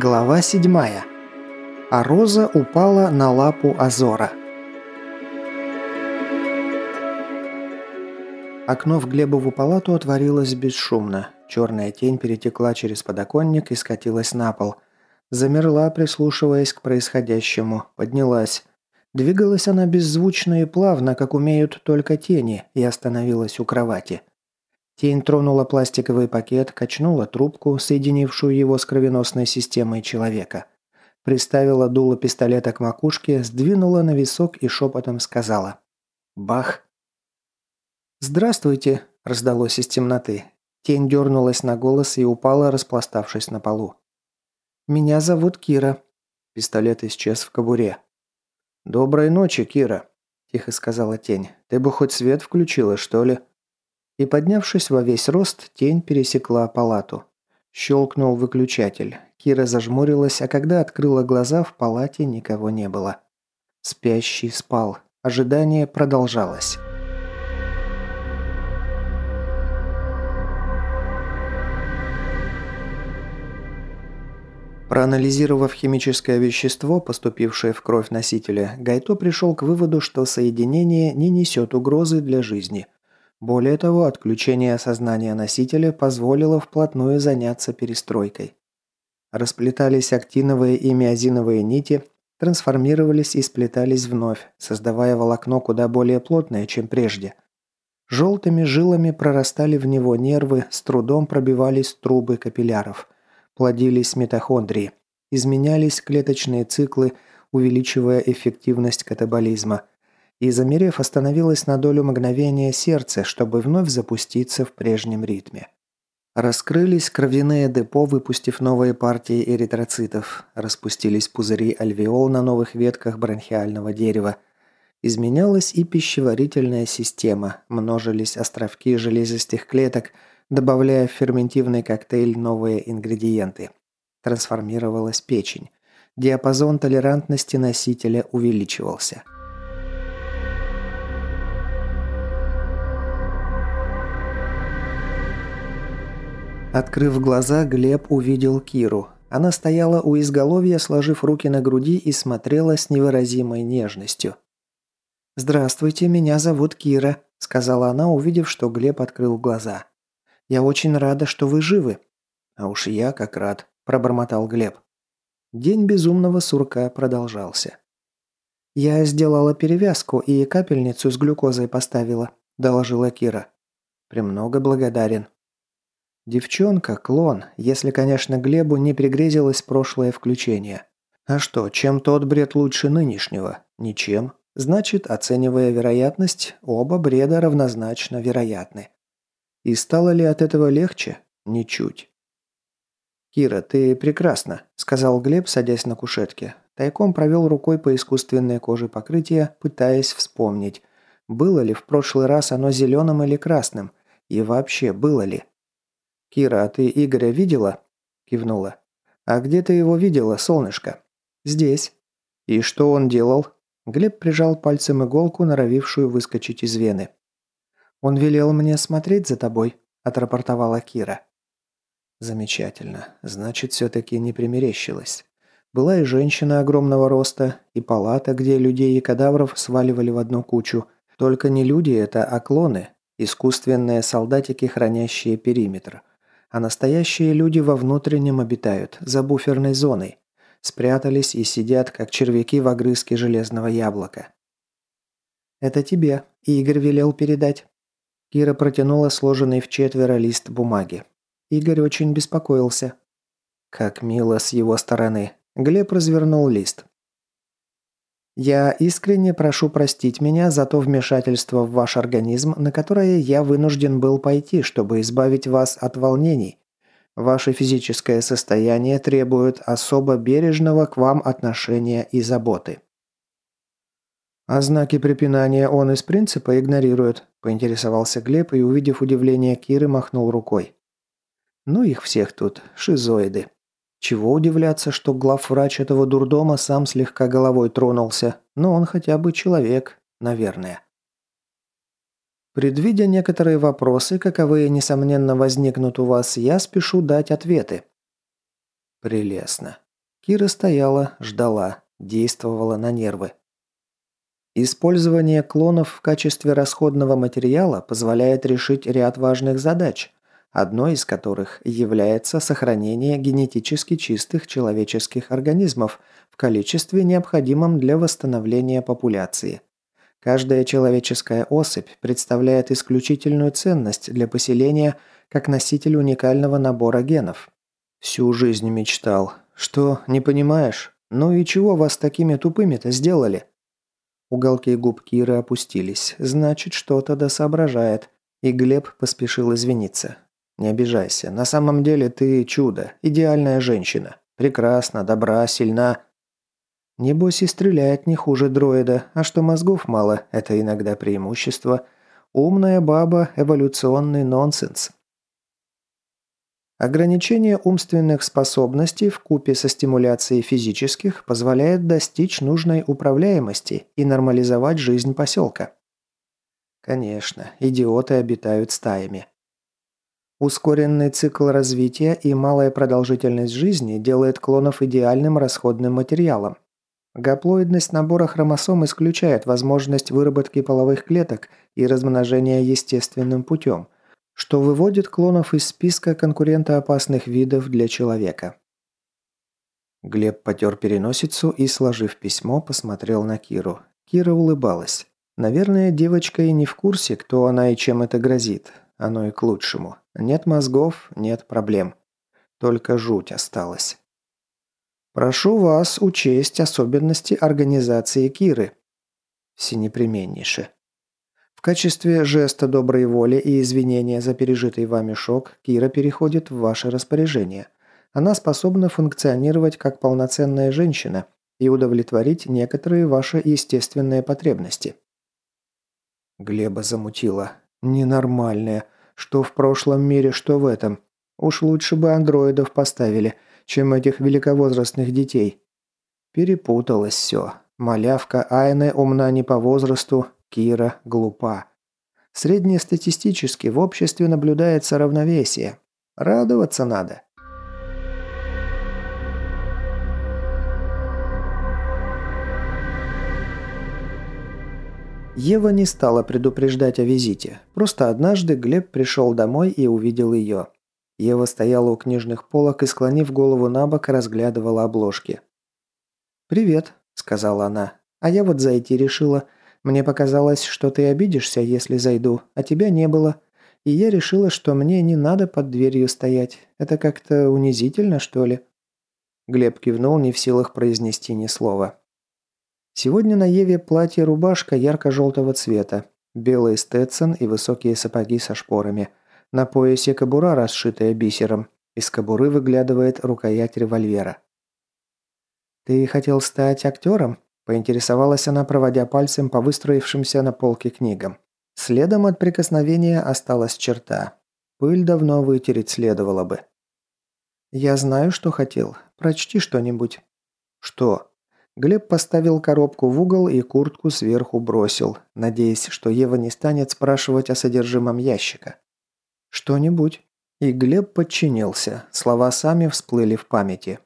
Глава 7. А роза упала на лапу Азора. Окно в Глебову палату отворилось бесшумно. Черная тень перетекла через подоконник и скатилась на пол. Замерла, прислушиваясь к происходящему, поднялась. Двигалась она беззвучно и плавно, как умеют только тени, и остановилась у кровати. Тень тронула пластиковый пакет, качнула трубку, соединившую его с кровеносной системой человека. Приставила дуло пистолета к макушке, сдвинула на висок и шепотом сказала «Бах!». «Здравствуйте!» – раздалось из темноты. Тень дернулась на голос и упала, распластавшись на полу. «Меня зовут Кира». Пистолет исчез в кобуре. «Доброй ночи, Кира», – тихо сказала тень. «Ты бы хоть свет включила, что ли?» И поднявшись во весь рост, тень пересекла палату. Щелкнул выключатель. Кира зажмурилась, а когда открыла глаза, в палате никого не было. Спящий спал. Ожидание продолжалось. Проанализировав химическое вещество, поступившее в кровь носителя, Гайто пришел к выводу, что соединение не несет угрозы для жизни – более того, отключение сознания носителя позволило вплотную заняться перестройкой. Расплетались актиновые и миозиновые нити, трансформировались и сплетались вновь, создавая волокно куда более плотное, чем прежде. Желтыми жилами прорастали в него нервы, с трудом пробивались трубы капилляров. Плодились митохондрии. Изменялись клеточные циклы, увеличивая эффективность катаболизма – и, замерев, остановилось на долю мгновения сердце, чтобы вновь запуститься в прежнем ритме. Раскрылись кровяные депо, выпустив новые партии эритроцитов. Распустились пузыри альвеол на новых ветках бронхиального дерева. Изменялась и пищеварительная система, множились островки железистых клеток, добавляя в ферментивный коктейль новые ингредиенты. Трансформировалась печень. Диапазон толерантности носителя увеличивался. Открыв глаза, Глеб увидел Киру. Она стояла у изголовья, сложив руки на груди и смотрела с невыразимой нежностью. «Здравствуйте, меня зовут Кира», – сказала она, увидев, что Глеб открыл глаза. «Я очень рада, что вы живы». «А уж я как рад», – пробормотал Глеб. День безумного сурка продолжался. «Я сделала перевязку и капельницу с глюкозой поставила», – доложила Кира. «Премного благодарен», Девчонка – клон, если, конечно, Глебу не пригрезилось прошлое включение. А что, чем тот бред лучше нынешнего? Ничем. Значит, оценивая вероятность, оба бреда равнозначно вероятны. И стало ли от этого легче? Ничуть. «Кира, ты прекрасна», – сказал Глеб, садясь на кушетке. Тайком провел рукой по искусственной коже покрытия, пытаясь вспомнить, было ли в прошлый раз оно зеленым или красным, и вообще было ли. «Кира, а ты Игоря видела?» – кивнула. «А где ты его видела, солнышко?» «Здесь». «И что он делал?» Глеб прижал пальцем иголку, норовившую выскочить из вены. «Он велел мне смотреть за тобой», – отрапортовала Кира. «Замечательно. Значит, все-таки не примерещилась. Была и женщина огромного роста, и палата, где людей и кадавров сваливали в одну кучу. Только не люди это, а клоны, искусственные солдатики, хранящие периметр а настоящие люди во внутреннем обитают, за буферной зоной. Спрятались и сидят, как червяки в огрызке железного яблока. «Это тебе», – Игорь велел передать. Кира протянула сложенный в четверо лист бумаги. Игорь очень беспокоился. Как мило с его стороны. Глеб развернул лист. Я искренне прошу простить меня за то вмешательство в ваш организм, на которое я вынужден был пойти, чтобы избавить вас от волнений. Ваше физическое состояние требует особо бережного к вам отношения и заботы. А знаки препинания он из принципа игнорирует, поинтересовался Глеб и, увидев удивление Киры, махнул рукой. Ну их всех тут, шизоиды. Чего удивляться, что главврач этого дурдома сам слегка головой тронулся, но он хотя бы человек, наверное. Предвидя некоторые вопросы, каковые, несомненно, возникнут у вас, я спешу дать ответы. Прелестно. Кира стояла, ждала, действовала на нервы. Использование клонов в качестве расходного материала позволяет решить ряд важных задач, одной из которых является сохранение генетически чистых человеческих организмов в количестве, необходимом для восстановления популяции. Каждая человеческая особь представляет исключительную ценность для поселения как носитель уникального набора генов. Всю жизнь мечтал. Что, не понимаешь? Ну и чего вас такими тупыми-то сделали? Уголки губ Киры опустились. Значит, что-то досоображает. И Глеб поспешил извиниться. «Не обижайся. На самом деле ты чудо. Идеальная женщина. Прекрасна, добра, сильна. Небось и стреляет не хуже дроида. А что мозгов мало, это иногда преимущество. Умная баба – эволюционный нонсенс. Ограничение умственных способностей в купе со стимуляцией физических позволяет достичь нужной управляемости и нормализовать жизнь поселка. Конечно, идиоты обитают стаями. Ускоренный цикл развития и малая продолжительность жизни делает клонов идеальным расходным материалом. Гаплоидность набора хромосом исключает возможность выработки половых клеток и размножения естественным путем – что выводит клонов из списка конкурентоопасных видов для человека. Глеб потер переносицу и, сложив письмо, посмотрел на Киру. Кира улыбалась. Наверное, девочка и не в курсе, кто она и чем это грозит. Оно и к лучшему. Нет мозгов, нет проблем. Только жуть осталась. Прошу вас учесть особенности организации Киры. Всенепременнейше. В качестве жеста доброй воли и извинения за пережитый вами шок Кира переходит в ваше распоряжение. Она способна функционировать как полноценная женщина и удовлетворить некоторые ваши естественные потребности. Глеба замутила. Ненормальная. Что в прошлом мире, что в этом. Уж лучше бы андроидов поставили, чем этих великовозрастных детей. Перепуталось все. Малявка Айне умна не по возрасту, Кира глупа. Среднестатистически в обществе наблюдается равновесие. Радоваться надо. Ева не стала предупреждать о визите. Просто однажды Глеб пришел домой и увидел ее. Ева стояла у книжных полок и, склонив голову на бок, разглядывала обложки. «Привет», — сказала она. «А я вот зайти решила. Мне показалось, что ты обидишься, если зайду, а тебя не было. И я решила, что мне не надо под дверью стоять. Это как-то унизительно, что ли?» Глеб кивнул, не в силах произнести ни слова. Сегодня на Еве платье-рубашка ярко-желтого цвета, белый стетсон и высокие сапоги со шпорами. На поясе кобура, расшитая бисером. Из кобуры выглядывает рукоять револьвера. «Ты хотел стать актером?» Поинтересовалась она, проводя пальцем по выстроившимся на полке книгам. Следом от прикосновения осталась черта. Пыль давно вытереть следовало бы. «Я знаю, что хотел. Прочти что-нибудь». «Что?» Глеб поставил коробку в угол и куртку сверху бросил, надеясь, что Ева не станет спрашивать о содержимом ящика. «Что-нибудь». И Глеб подчинился. Слова сами всплыли в памяти.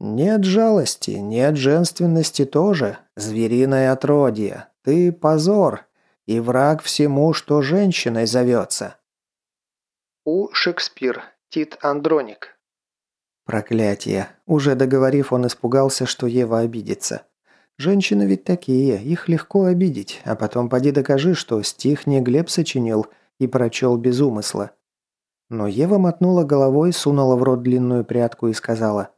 «Нет жалости, нет женственности тоже. Звериное отродье. Ты позор. И враг всему, что женщиной зовется». У. Шекспир. Тит Андроник. Проклятие. Уже договорив, он испугался, что Ева обидится. Женщины ведь такие, их легко обидеть, а потом поди докажи, что стих не Глеб сочинил и прочел без умысла. Но Ева мотнула головой, сунула в рот длинную прядку и сказала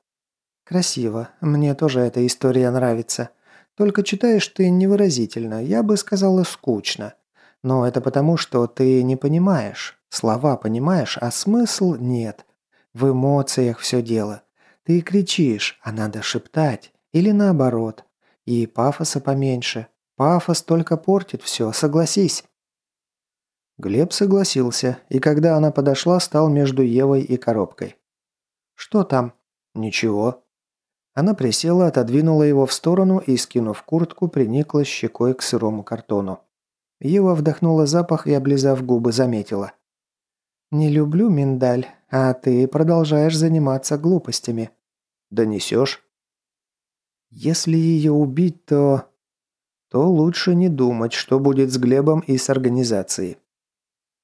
«Красиво. Мне тоже эта история нравится. Только читаешь ты невыразительно, я бы сказала скучно. Но это потому, что ты не понимаешь. Слова понимаешь, а смысл нет. В эмоциях все дело. Ты кричишь, а надо шептать. Или наоборот. И пафоса поменьше. Пафос только портит все, согласись». Глеб согласился, и когда она подошла, стал между Евой и коробкой. «Что там?» «Ничего», она присела, отодвинула его в сторону и, скинув куртку, приникла щекой к сырому картону. Ева вдохнула запах и, облизав губы, заметила. «Не люблю миндаль, а ты продолжаешь заниматься глупостями». Донесешь?» «Если ее убить, то...» «То лучше не думать, что будет с Глебом и с организацией».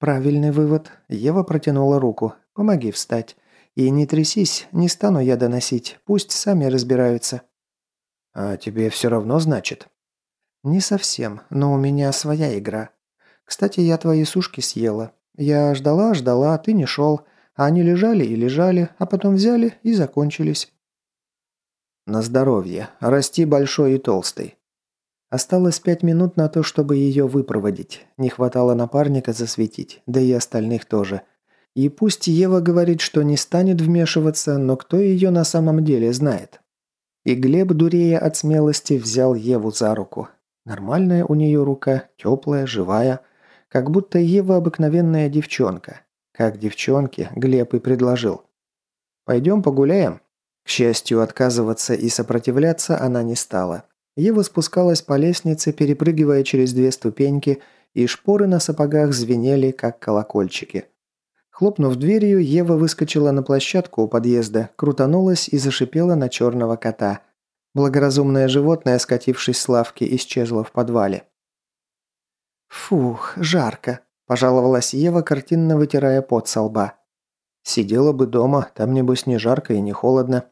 «Правильный вывод». Ева протянула руку. «Помоги встать. И не трясись, не стану я доносить. Пусть сами разбираются». «А тебе все равно, значит?» «Не совсем, но у меня своя игра. Кстати, я твои сушки съела. Я ждала, ждала, а ты не шел. А они лежали и лежали, а потом взяли и закончились». «На здоровье. Расти большой и толстый». Осталось пять минут на то, чтобы ее выпроводить. Не хватало напарника засветить, да и остальных тоже. И пусть Ева говорит, что не станет вмешиваться, но кто ее на самом деле знает? И Глеб, дурея от смелости, взял Еву за руку. Нормальная у нее рука, теплая, живая. Как будто Ева обыкновенная девчонка. Как девчонке Глеб и предложил. «Пойдем погуляем?» К счастью, отказываться и сопротивляться она не стала. Ева спускалась по лестнице, перепрыгивая через две ступеньки, и шпоры на сапогах звенели, как колокольчики. Хлопнув дверью, Ева выскочила на площадку у подъезда, крутанулась и зашипела на черного кота. Благоразумное животное, скатившись с лавки, исчезло в подвале. «Фух, жарко», – пожаловалась Ева, картинно вытирая пот со лба. «Сидела бы дома, там небось не жарко и не холодно».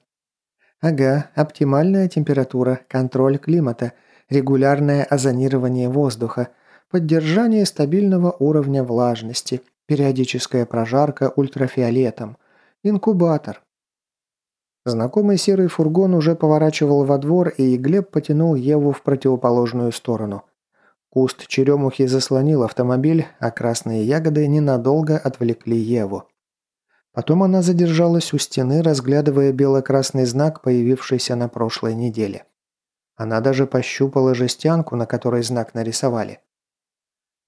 «Ага, оптимальная температура, контроль климата, регулярное озонирование воздуха, поддержание стабильного уровня влажности, Периодическая прожарка ультрафиолетом. Инкубатор. Знакомый серый фургон уже поворачивал во двор, и Глеб потянул Еву в противоположную сторону. Куст черемухи заслонил автомобиль, а красные ягоды ненадолго отвлекли Еву. Потом она задержалась у стены, разглядывая бело-красный знак, появившийся на прошлой неделе. Она даже пощупала жестянку, на которой знак нарисовали.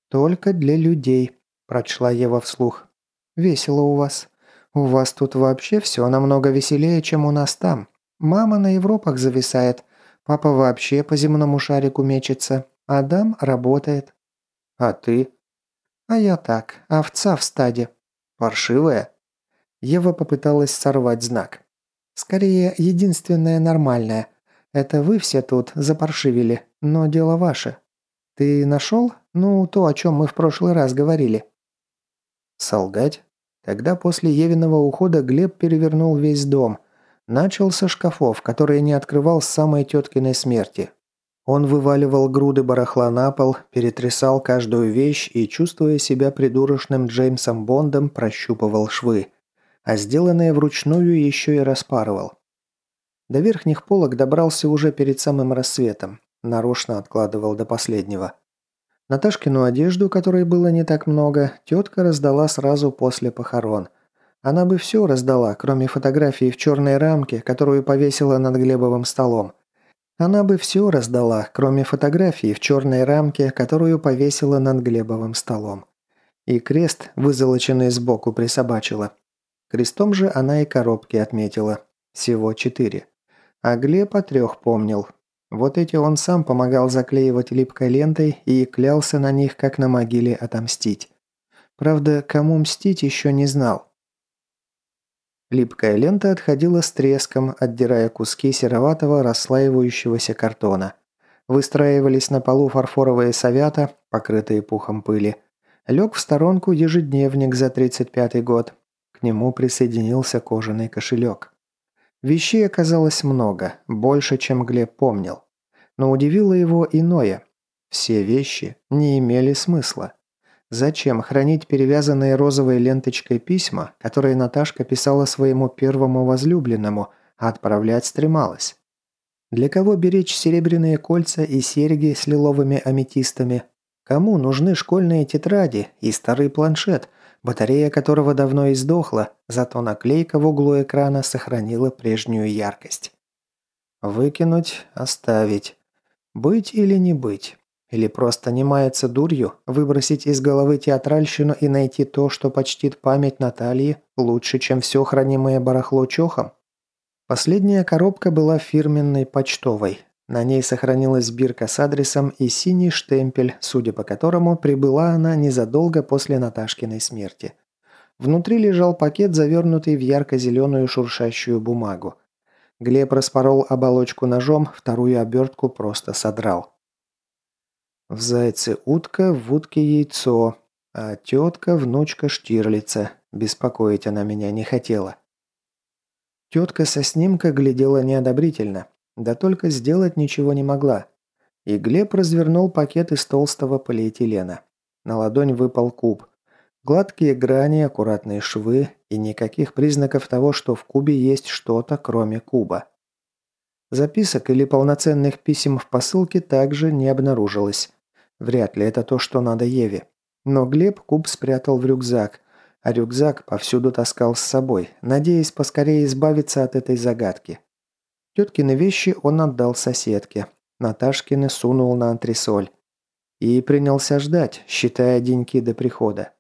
«Только для людей», прочла Ева вслух. «Весело у вас. У вас тут вообще все намного веселее, чем у нас там. Мама на Европах зависает, папа вообще по земному шарику мечется, Адам работает». «А ты?» «А я так, овца в стаде». «Паршивая?» Ева попыталась сорвать знак. «Скорее, единственное нормальное. Это вы все тут запаршивили, но дело ваше. Ты нашел? Ну, то, о чем мы в прошлый раз говорили». Солгать? Тогда после Евиного ухода Глеб перевернул весь дом. Начал со шкафов, которые не открывал с самой теткиной смерти. Он вываливал груды барахла на пол, перетрясал каждую вещь и, чувствуя себя придурочным Джеймсом Бондом, прощупывал швы. А сделанные вручную еще и распарывал. До верхних полок добрался уже перед самым рассветом. Нарочно откладывал до последнего. Наташкину одежду, которой было не так много, тетка раздала сразу после похорон. Она бы все раздала, кроме фотографии в черной рамке, которую повесила над Глебовым столом. Она бы все раздала, кроме фотографии в черной рамке, которую повесила над Глебовым столом. И крест, вызолоченный сбоку, присобачила. Крестом же она и коробки отметила. Всего четыре. А Глеб о трех помнил, вот эти он сам помогал заклеивать липкой лентой и клялся на них, как на могиле, отомстить. Правда, кому мстить еще не знал. Липкая лента отходила с треском, отдирая куски сероватого расслаивающегося картона. Выстраивались на полу фарфоровые совята, покрытые пухом пыли. Лег в сторонку ежедневник за 35-й год. К нему присоединился кожаный кошелек. Вещей оказалось много, больше, чем Глеб помнил. Но удивило его иное. Все вещи не имели смысла. Зачем хранить перевязанные розовой ленточкой письма, которые Наташка писала своему первому возлюбленному, а отправлять стремалась? Для кого беречь серебряные кольца и серьги с лиловыми аметистами? Кому нужны школьные тетради и старый планшет – батарея которого давно издохла, зато наклейка в углу экрана сохранила прежнюю яркость. Выкинуть, оставить. Быть или не быть. Или просто не маяться дурью, выбросить из головы театральщину и найти то, что почтит память Натальи, лучше, чем все хранимое барахло чохом? Последняя коробка была фирменной почтовой, на ней сохранилась бирка с адресом и синий штемпель, судя по которому прибыла она незадолго после Наташкиной смерти. Внутри лежал пакет, завернутый в ярко-зеленую шуршащую бумагу. Глеб распорол оболочку ножом, вторую обертку просто содрал. В зайце утка, в утке яйцо, а тетка – внучка Штирлица. Беспокоить она меня не хотела. Тетка со снимка глядела неодобрительно, да только сделать ничего не могла. И Глеб развернул пакет из толстого полиэтилена. На ладонь выпал куб. Гладкие грани, аккуратные швы и никаких признаков того, что в кубе есть что-то, кроме куба. Записок или полноценных писем в посылке также не обнаружилось. Вряд ли это то, что надо Еве. Но Глеб куб спрятал в рюкзак, а рюкзак повсюду таскал с собой, надеясь поскорее избавиться от этой загадки. Теткины вещи он отдал соседке. Наташкины сунул на антресоль. И принялся ждать, считая деньки до прихода.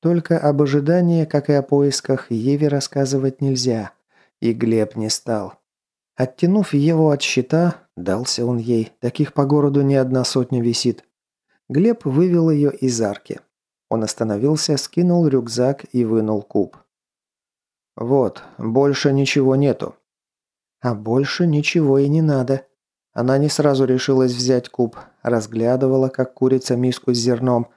Только об ожидании, как и о поисках, Еве рассказывать нельзя. И Глеб не стал. Оттянув его от щита, дался он ей. Таких по городу не одна сотня висит. Глеб вывел ее из арки. Он остановился, скинул рюкзак и вынул куб. «Вот, больше ничего нету». «А больше ничего и не надо». Она не сразу решилась взять куб, разглядывала, как курица миску с зерном.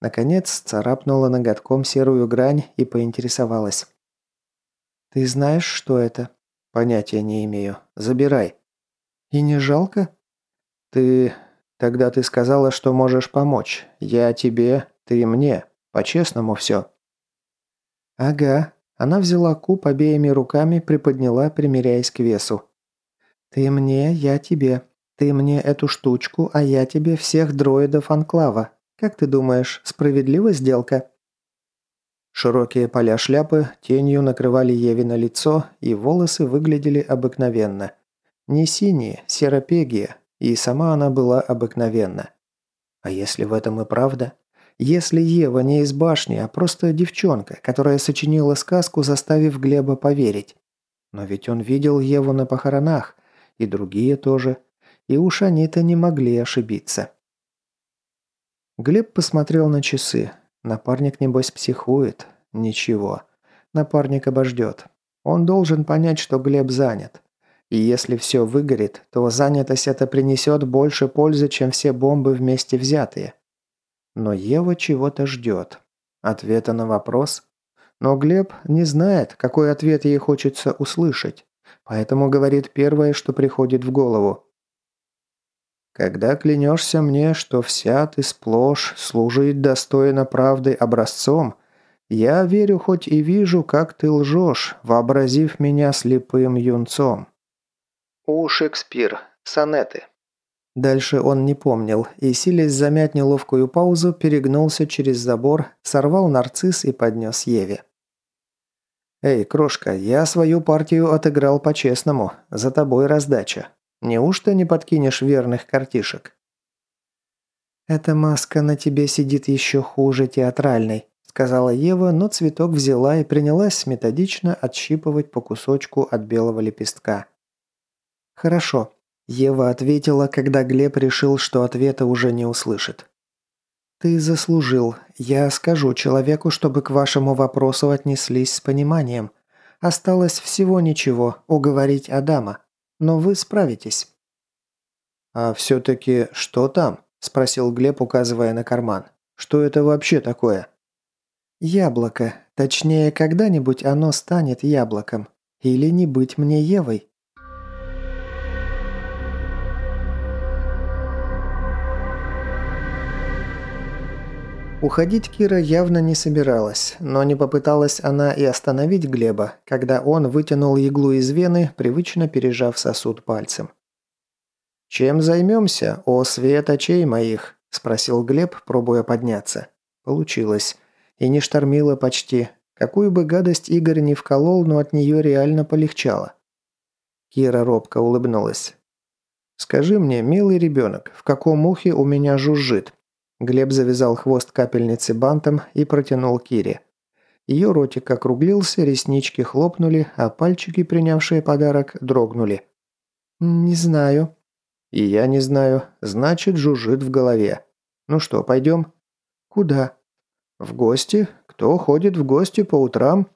Наконец, царапнула ноготком серую грань и поинтересовалась. «Ты знаешь, что это?» «Понятия не имею. Забирай». «И не жалко?» «Ты Тогда ты сказала, что можешь помочь. Я тебе, ты мне. По-честному все». «Ага». Она взяла куб обеими руками, приподняла, примеряясь к весу. «Ты мне, я тебе. Ты мне эту штучку, а я тебе всех дроидов Анклава. Как ты думаешь, справедлива сделка?» Широкие поля шляпы тенью накрывали Еви на лицо, и волосы выглядели обыкновенно. Не синие, серопегие, и сама она была обыкновенна. А если в этом и правда? Если Ева не из башни, а просто девчонка, которая сочинила сказку, заставив Глеба поверить. Но ведь он видел Еву на похоронах, и другие тоже. И уж они-то не могли ошибиться. Глеб посмотрел на часы. Напарник, небось, психует. Ничего. Напарник обождет. Он должен понять, что Глеб занят. И если все выгорит, то занятость это принесет больше пользы, чем все бомбы вместе взятые. Но Ева чего-то ждет. Ответа на вопрос. Но Глеб не знает, какой ответ ей хочется услышать. Поэтому говорит первое, что приходит в голову. «Когда клянешься мне, что вся ты сплошь служить достойно правды образцом, я верю хоть и вижу, как ты лжешь, вообразив меня слепым юнцом». У Шекспир. Сонеты. Дальше он не помнил и, силясь замять неловкую паузу, перегнулся через забор, сорвал нарцисс и поднес Еве. «Эй, крошка, я свою партию отыграл по-честному. За тобой раздача. Неужто не подкинешь верных картишек?» «Эта маска на тебе сидит еще хуже театральной», сказала Ева, но цветок взяла и принялась методично отщипывать по кусочку от белого лепестка. «Хорошо», – Ева ответила, когда Глеб решил, что ответа уже не услышит. «Ты заслужил. Я скажу человеку, чтобы к вашему вопросу отнеслись с пониманием. Осталось всего ничего – уговорить Адама. Но вы справитесь». «А все-таки что там?» – спросил Глеб, указывая на карман. «Что это вообще такое?» «Яблоко. Точнее, когда-нибудь оно станет яблоком. Или не быть мне Евой». Уходить Кира явно не собиралась, но не попыталась она и остановить Глеба, когда он вытянул иглу из вены, привычно пережав сосуд пальцем. «Чем займемся, о свет очей моих?» – спросил Глеб, пробуя подняться. Получилось. И не штормило почти. Какую бы гадость Игорь не вколол, но от нее реально полегчало. Кира робко улыбнулась. «Скажи мне, милый ребенок, в каком ухе у меня жужжит?» Глеб завязал хвост капельницы бантом и протянул Кире. Ее ротик округлился, реснички хлопнули, а пальчики, принявшие подарок, дрогнули. «Не знаю». «И я не знаю. Значит, жужжит в голове. Ну что, пойдем?» «Куда?» «В гости. Кто ходит в гости по утрам?»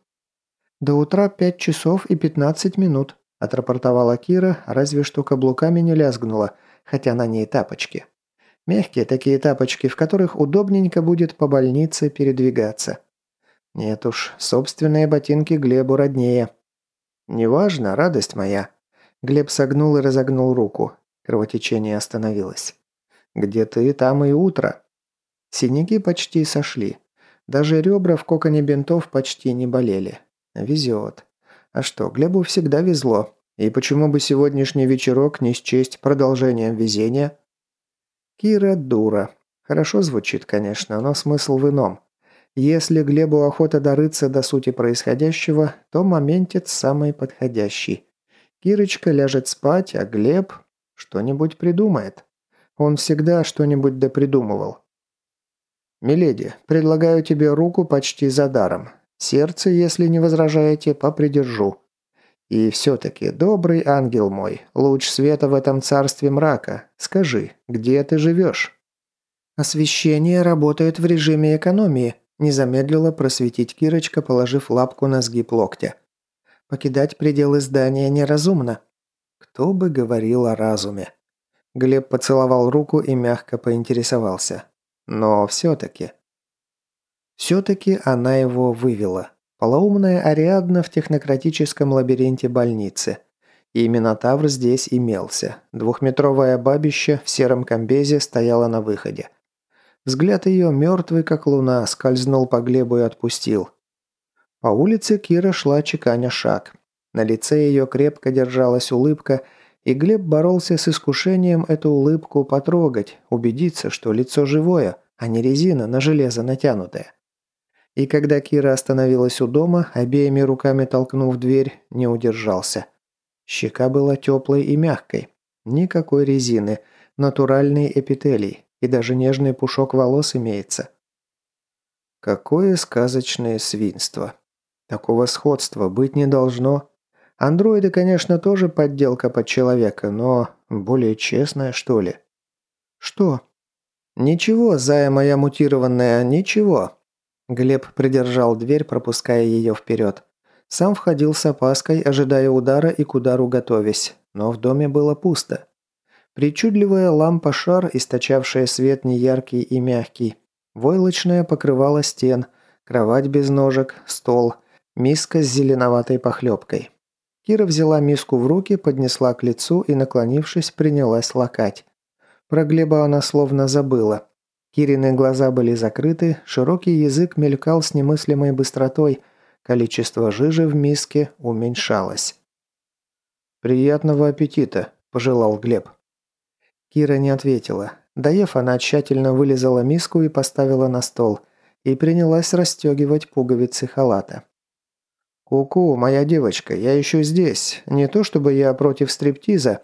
«До утра пять часов и пятнадцать минут. отрапортовала Кира, разве что каблуками не лязгнула, хотя на ней тапочки. Мягкие такие тапочки, в которых удобненько будет по больнице передвигаться. Нет уж, собственные ботинки Глебу роднее. «Неважно, радость моя». Глеб согнул и разогнул руку. Кровотечение остановилось. «Где ты, там и утро». Синяки почти сошли. Даже ребра в коконе бинтов почти не болели. Везет. А что, Глебу всегда везло. И почему бы сегодняшний вечерок не счесть продолжением везения? Кира дура. Хорошо звучит, конечно, но смысл в ином. Если Глебу охота дорыться до сути происходящего, то моментец самый подходящий. Кирочка ляжет спать, а Глеб что-нибудь придумает. Он всегда что-нибудь допридумывал. «Миледи, предлагаю тебе руку почти за даром. Сердце, если не возражаете, попридержу. И все-таки, добрый ангел мой, луч света в этом царстве мрака, скажи, где ты живешь?» «Освещение работает в режиме экономии», – не замедлила просветить Кирочка, положив лапку на сгиб локтя. «Покидать пределы здания неразумно». Кто бы говорил о разуме? Глеб поцеловал руку и мягко поинтересовался. Но все-таки... Все-таки она его вывела. Полоумная Ариадна в технократическом лабиринте больницы. И Минотавр здесь имелся. Двухметровое бабище в сером комбезе стояло на выходе. Взгляд ее, мертвый как луна, скользнул по Глебу и отпустил. По улице Кира шла чеканя шаг. На лице ее крепко держалась улыбка, и Глеб боролся с искушением эту улыбку потрогать, убедиться, что лицо живое, а не резина на железо натянутая. И когда Кира остановилась у дома, обеими руками толкнув дверь, не удержался. Щека была теплой и мягкой. Никакой резины, натуральный эпителий, и даже нежный пушок волос имеется. Какое сказочное свинство. Такого сходства быть не должно. Андроиды, конечно, тоже подделка под человека, но более честная, что ли? Что? Ничего, зая моя мутированная, ничего. Глеб придержал дверь, пропуская ее вперед. Сам входил с опаской, ожидая удара и к удару готовясь, но в доме было пусто. Причудливая лампа-шар, источавшая свет неяркий и мягкий. Войлочная покрывала стен, кровать без ножек, стол, миска с зеленоватой похлебкой. Кира взяла миску в руки, поднесла к лицу и, наклонившись, принялась лакать. Про Глеба она словно забыла. Кирины глаза были закрыты, широкий язык мелькал с немыслимой быстротой, количество жижи в миске уменьшалось. «Приятного аппетита», – пожелал Глеб. Кира не ответила. Доев, она тщательно вылезала миску и поставила на стол, и принялась расстегивать пуговицы халата. «Ку-ку, моя девочка, я еще здесь. Не то чтобы я против стриптиза».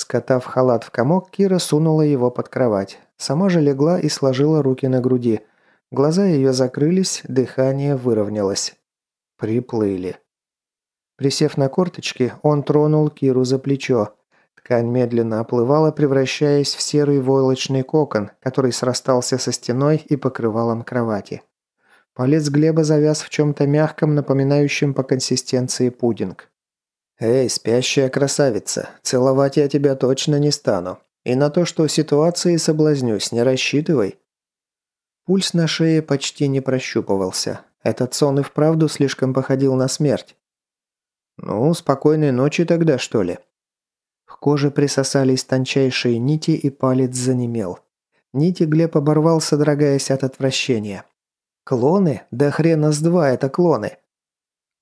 Скотав халат в комок, Кира сунула его под кровать. Сама же легла и сложила руки на груди. Глаза ее закрылись, дыхание выровнялось. Приплыли. Присев на корточки, он тронул Киру за плечо. Ткань медленно оплывала, превращаясь в серый войлочный кокон, который срастался со стеной и покрывалом кровати. Палец Глеба завяз в чем-то мягком, напоминающем по консистенции пудинг. «Эй, спящая красавица, целовать я тебя точно не стану. И на то, что ситуации соблазнюсь, не рассчитывай. Пульс на шее почти не прощупывался. Этот сон и вправду слишком походил на смерть. Ну, спокойной ночи тогда, что ли? К коже присосались тончайшие нити, и палец занемел. Нити Глеб оборвал, содрогаясь от отвращения. «Клоны? Да хрена с два это клоны!»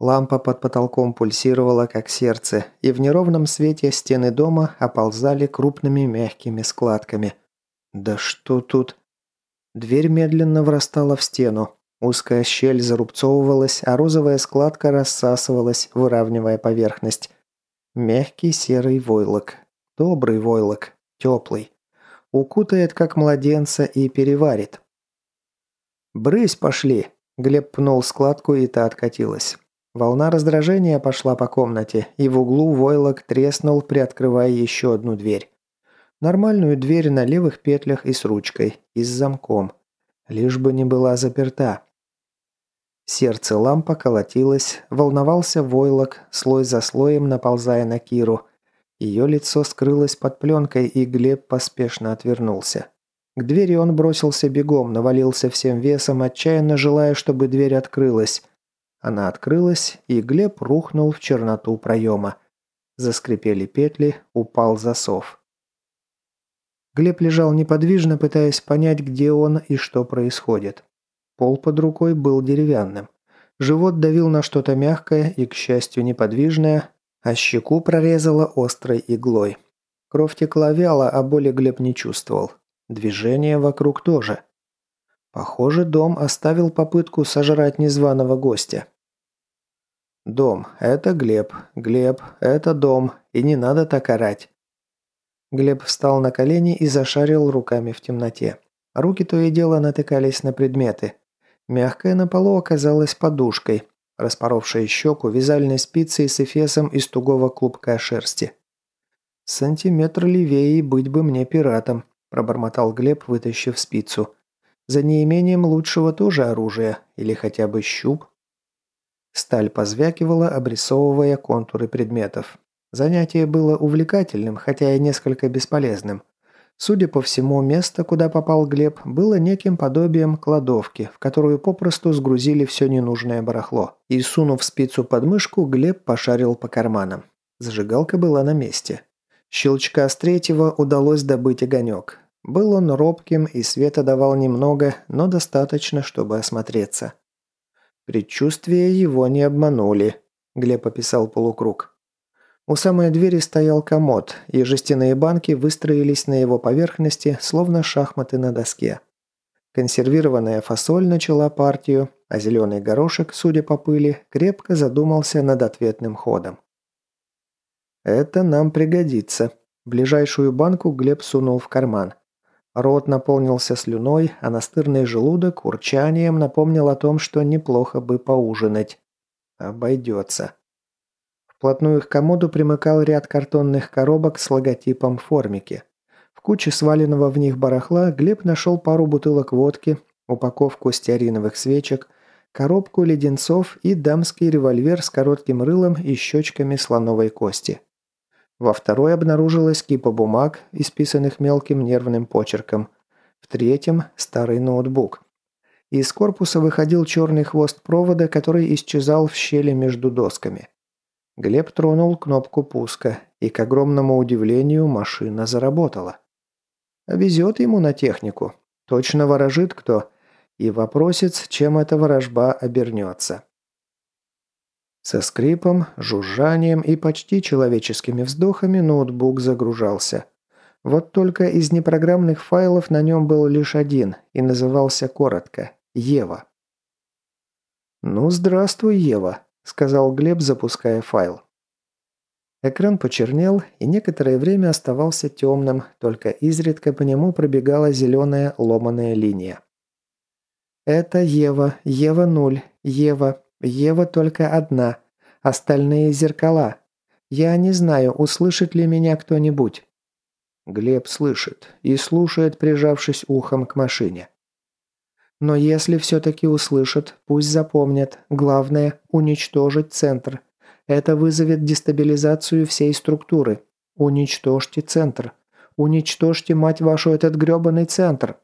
Лампа под потолком пульсировала, как сердце, и в неровном свете стены дома оползали крупными мягкими складками. «Да что тут?» Дверь медленно врастала в стену. Узкая щель зарубцовывалась, а розовая складка рассасывалась, выравнивая поверхность. Мягкий серый войлок. Добрый войлок. Теплый. Укутает, как младенца, и переварит. «Брысь пошли!» Глеб пнул складку, и та откатилась. Волна раздражения пошла по комнате, и в углу войлок треснул, приоткрывая еще одну дверь. Нормальную дверь на левых петлях и с ручкой, и с замком. Лишь бы не была заперта. Сердце лампа колотилось, волновался войлок, слой за слоем наползая на Киру. Ее лицо скрылось под пленкой, и Глеб поспешно отвернулся. К двери он бросился бегом, навалился всем весом, отчаянно желая, чтобы дверь открылась. Она открылась, и Глеб рухнул в черноту проема. Заскрипели петли, упал засов. Глеб лежал неподвижно, пытаясь понять, где он и что происходит. Пол под рукой был деревянным. Живот давил на что-то мягкое и, к счастью, неподвижное, а щеку прорезало острой иглой. Кровь текла вяло, а боли Глеб не чувствовал. Движение вокруг тоже. Похоже, дом оставил попытку сожрать незваного гостя. «Дом – это Глеб. Глеб – это дом. И не надо так орать». Глеб встал на колени и зашарил руками в темноте. Руки то и дело натыкались на предметы. Мягкая на полу оказалась подушкой, распоровшая щеку вязальной спицей с эфесом из тугого клубка шерсти. «Сантиметр левее быть бы мне пиратом», – пробормотал Глеб, вытащив спицу. «За неимением лучшего тоже оружия, или хотя бы щуп». Сталь позвякивала, обрисовывая контуры предметов. Занятие было увлекательным, хотя и несколько бесполезным. Судя по всему, место, куда попал Глеб, было неким подобием кладовки, в которую попросту сгрузили все ненужное барахло. И сунув спицу под мышку, Глеб пошарил по карманам. Зажигалка была на месте. Щелчка с третьего удалось добыть огонек. Был он робким и света давал немного, но достаточно, чтобы осмотреться. Предчувствия его не обманули. Глеб описал полукруг. У самой двери стоял комод, и жестяные банки выстроились на его поверхности, словно шахматы на доске. Консервированная фасоль начала партию, а зеленый горошек, судя по пыли, крепко задумался над ответным ходом. «Это нам пригодится». Ближайшую банку Глеб сунул в карман. Рот наполнился слюной, а настырный желудок урчанием напомнил о том, что неплохо бы поужинать. Обойдется. Вплотную к комоду примыкал ряд картонных коробок с логотипом формики. В куче сваленного в них барахла Глеб нашел пару бутылок водки, упаковку стеариновых свечек, коробку леденцов и дамский револьвер с коротким рылом и щечками слоновой кости. Во второй обнаружилась кипа бумаг, исписанных мелким нервным почерком. В третьем – старый ноутбук. Из корпуса выходил черный хвост провода, который исчезал в щели между досками. Глеб тронул кнопку пуска, и, к огромному удивлению, машина заработала. Везет ему на технику. Точно ворожит кто. И вопросец, чем эта ворожба обернется. Со скрипом, жужжанием и почти человеческими вздохами ноутбук загружался. Вот только из непрограммных файлов на нем был лишь один и назывался коротко «Ева». «Ну, здравствуй, Ева», сказал Глеб, запуская файл. Экран почернел и некоторое время оставался темным, только изредка по нему пробегала зеленая ломаная линия. «Это Ева, Ева нуль, Ева, Ева только одна, остальные зеркала. Я не знаю, услышит ли меня кто-нибудь». Глеб слышит и слушает, прижавшись ухом к машине. Но если все-таки услышат, пусть запомнят. Главное – уничтожить центр. Это вызовет дестабилизацию всей структуры. Уничтожьте центр. Уничтожьте, мать вашу, этот грёбаный центр.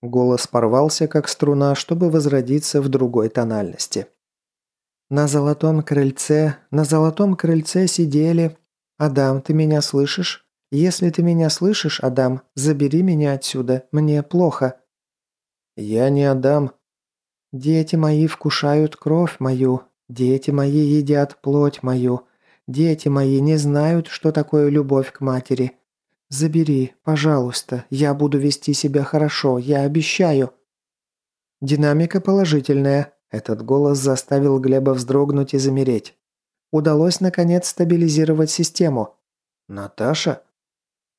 Голос порвался, как струна, чтобы возродиться в другой тональности. На золотом крыльце, на золотом крыльце сидели... Адам, ты меня слышишь? Если ты меня слышишь, Адам, забери меня отсюда. Мне плохо. «Я не отдам». «Дети мои вкушают кровь мою, дети мои едят плоть мою, дети мои не знают, что такое любовь к матери. Забери, пожалуйста, я буду вести себя хорошо, я обещаю». Динамика положительная. Этот голос заставил Глеба вздрогнуть и замереть. Удалось, наконец, стабилизировать систему. «Наташа?»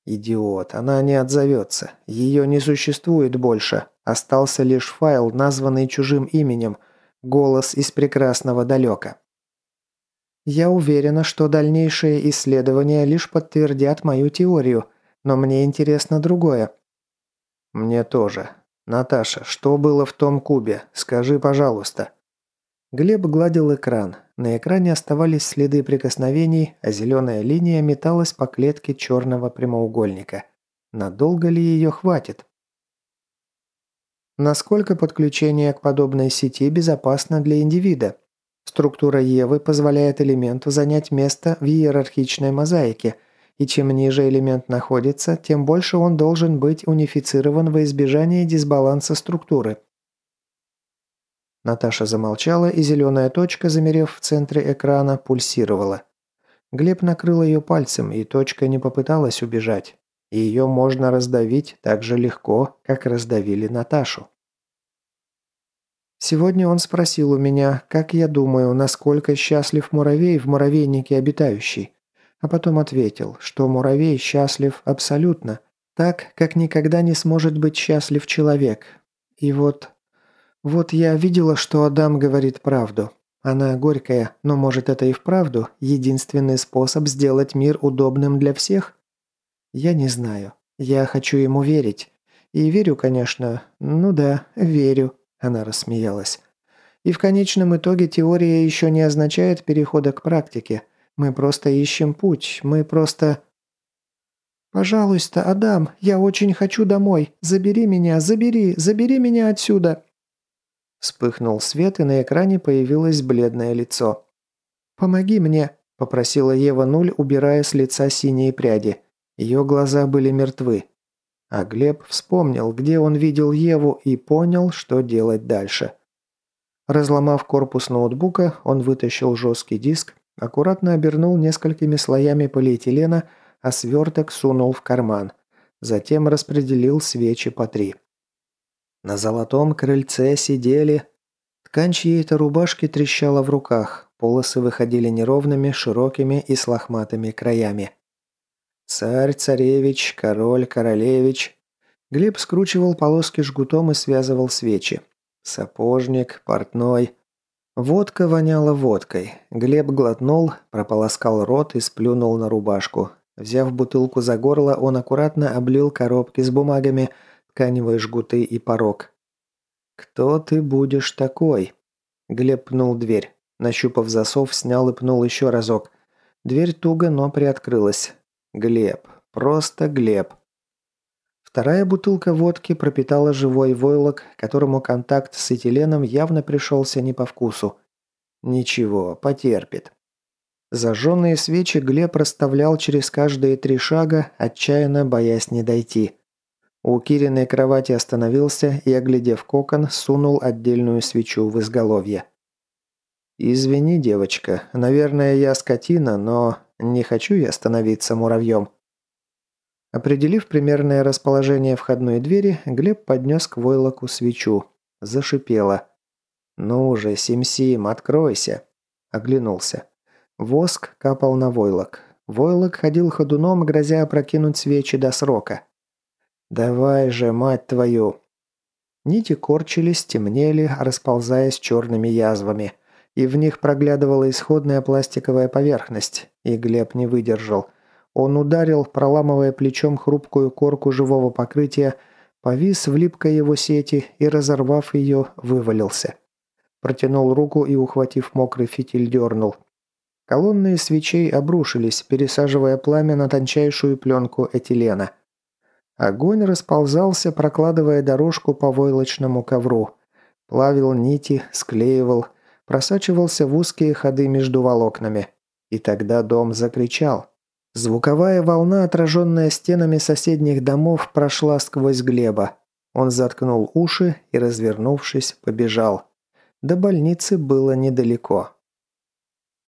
«Идиот, она не отзовется. Ее не существует больше. Остался лишь файл, названный чужим именем, голос из прекрасного далека. Я уверена, что дальнейшие исследования лишь подтвердят мою теорию, но мне интересно другое. Мне тоже. Наташа, что было в том кубе? Скажи, пожалуйста. Глеб гладил экран. На экране оставались следы прикосновений, а зеленая линия металась по клетке черного прямоугольника. Надолго ли ее хватит? Насколько подключение к подобной сети безопасно для индивида? Структура Евы позволяет элементу занять место в иерархичной мозаике, и чем ниже элемент находится, тем больше он должен быть унифицирован во избежание дисбаланса структуры. Наташа замолчала, и зеленая точка, замерев в центре экрана, пульсировала. Глеб накрыл ее пальцем, и точка не попыталась убежать. Ее можно раздавить так же легко, как раздавили Наташу. Сегодня он спросил у меня, как я думаю, насколько счастлив муравей в муравейнике обитающий. А потом ответил, что муравей счастлив абсолютно, так, как никогда не сможет быть счастлив человек. И вот... Вот я видела, что Адам говорит правду. Она горькая, но может это и вправду единственный способ сделать мир удобным для всех? Я не знаю. Я хочу ему верить. И верю, конечно. Ну да, верю. Она рассмеялась. И в конечном итоге теория еще не означает перехода к практике. Мы просто ищем путь. Мы просто... «Пожалуйста, Адам, я очень хочу домой. Забери меня, забери, забери меня отсюда!» Вспыхнул свет, и на экране появилось бледное лицо. «Помоги мне», – попросила Ева Нуль, убирая с лица синие пряди. Ее глаза были мертвы. А Глеб вспомнил, где он видел Еву и понял, что делать дальше. Разломав корпус ноутбука, он вытащил жесткий диск, аккуратно обернул несколькими слоями полиэтилена, а сверток сунул в карман. Затем распределил свечи по три. На золотом крыльце сидели... Ткань чьей-то рубашки трещала в руках, полосы выходили неровными, широкими и с лохматыми краями. Царь, царевич, король, королевич. Глеб скручивал полоски жгутом и связывал свечи. Сапожник, портной. Водка воняла водкой. Глеб глотнул, прополоскал рот и сплюнул на рубашку. Взяв бутылку за горло, он аккуратно облил коробки с бумагами, тканевые жгуты и порог. «Кто ты будешь такой?» Глеб пнул дверь. Нащупав засов, снял и пнул еще разок. Дверь туго, но приоткрылась. Глеб. Просто Глеб. Вторая бутылка водки пропитала живой войлок, которому контакт с этиленом явно пришелся не по вкусу. Ничего, потерпит. Зажженные свечи Глеб расставлял через каждые три шага, отчаянно боясь не дойти. У Кириной кровати остановился и, оглядев кокон, сунул отдельную свечу в изголовье. «Извини, девочка, наверное, я скотина, но не хочу я становиться муравьем. Определив примерное расположение входной двери, Глеб поднес к войлоку свечу. Зашипело. «Ну же, Сим-Сим, откройся!» Оглянулся. Воск капал на войлок. Войлок ходил ходуном, грозя опрокинуть свечи до срока. «Давай же, мать твою!» Нити корчились, темнели, расползаясь черными язвами и в них проглядывала исходная пластиковая поверхность, и Глеб не выдержал. Он ударил, проламывая плечом хрупкую корку живого покрытия, повис в липкой его сети и, разорвав ее, вывалился. Протянул руку и, ухватив мокрый фитиль, дернул. Колонны свечей обрушились, пересаживая пламя на тончайшую пленку этилена. Огонь расползался, прокладывая дорожку по войлочному ковру. Плавил нити, склеивал – просачивался в узкие ходы между волокнами. И тогда дом закричал. Звуковая волна, отраженная стенами соседних домов, прошла сквозь Глеба. Он заткнул уши и, развернувшись, побежал. До больницы было недалеко.